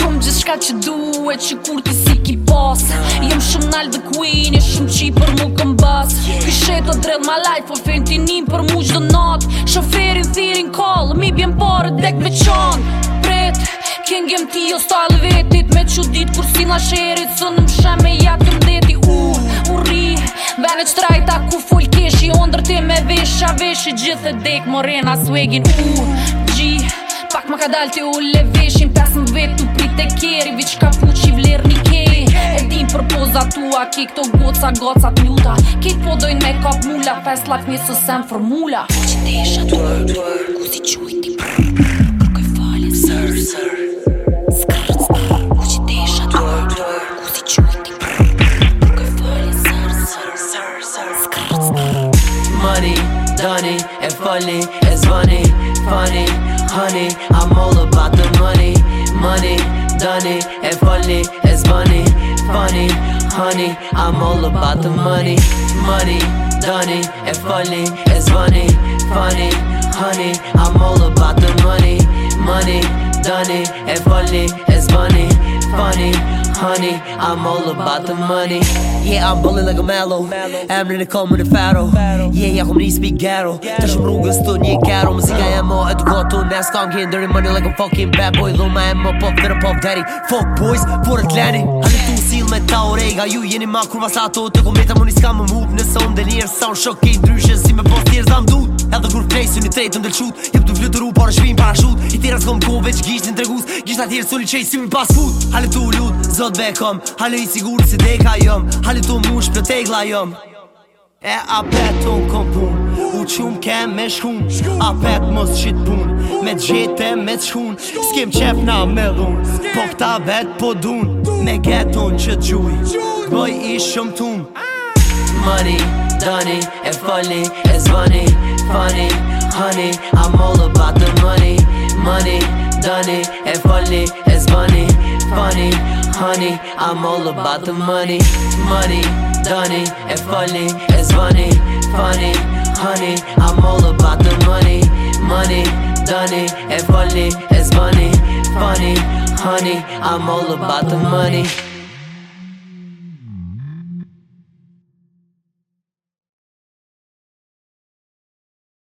Kom gjithë shka që duhet që kur ti si ki pas Jem shumë nalë dhe e shumë qi për mu këm bas Ky të drellë ma life po fejnë për mu qdo natë Shoferin thirin call, mi bjen pare dek me qonë Pretë, kjen ti o style vetit Me që ditë kur si nga shërit, së në më shemë e jatë të kisha veshë gjithë dek morena swegin u gji pak më ka dalë të u le veshin më tu prit te keri viç ka i vler ni ke e di për poza tua ki këto goca goca t'juta ki po doin me kap mula fes lak mi so sem formula ti desha tu ku si çuj ti prr kë fali sir sir money dunny and funny as funny, funny, honey. I'm all about the money, money, dunny and funny as funny, funny, honey. I'm all about the money, money, dunny and funny as funny, funny, honey. I'm all about the money, money, and funny funny, funny, honey. I'm all about the money. Yeah, I'm bullying like a mellow. I'm ready to call me the pharaoh. Yeah, yeah, I'm ready to speak ghetto. Touch my rungas, to need ghetto. Music, I am all at the goal to Nesca. i getting dirty money like a fucking bad boy. Low my ammo, puff, that a puff daddy. Fuck boys, for Atlantic. I me ta orega Ju jeni ma kurva sa ato të kometa Muni s'ka më mut Nëse unë dhe njerë sa unë shok e i ndryshe Si me post tjerë zam dut Edhe kur prej su një tretë të ndelqut Jep të vlutë ru par e shpin par shut I tira s'kom kove që gjisht një tregus Gjisht atjerë su një qej si mi pas fut Halë t'u lut, zot bekom Halë i sigur si deka jom Halë t'u mush për tegla jom E apet unë kom pun U qum kem me shkun Apet mos qit pun Me gjete me shkun S'kem qef na me dhun Po këta vet po dun نگهتون چه با ایشم تون Money, Dunny, and funny, it's funny, funny, honey. I'm all about the money, money, Dunny, and funny, it's funny, funny, honey. I'm all about the money, money, Dunny, and funny, it's funny, funny, honey. I'm all about the money, money, Dunny, and funny, it's funny, funny honey. I'm all about the money.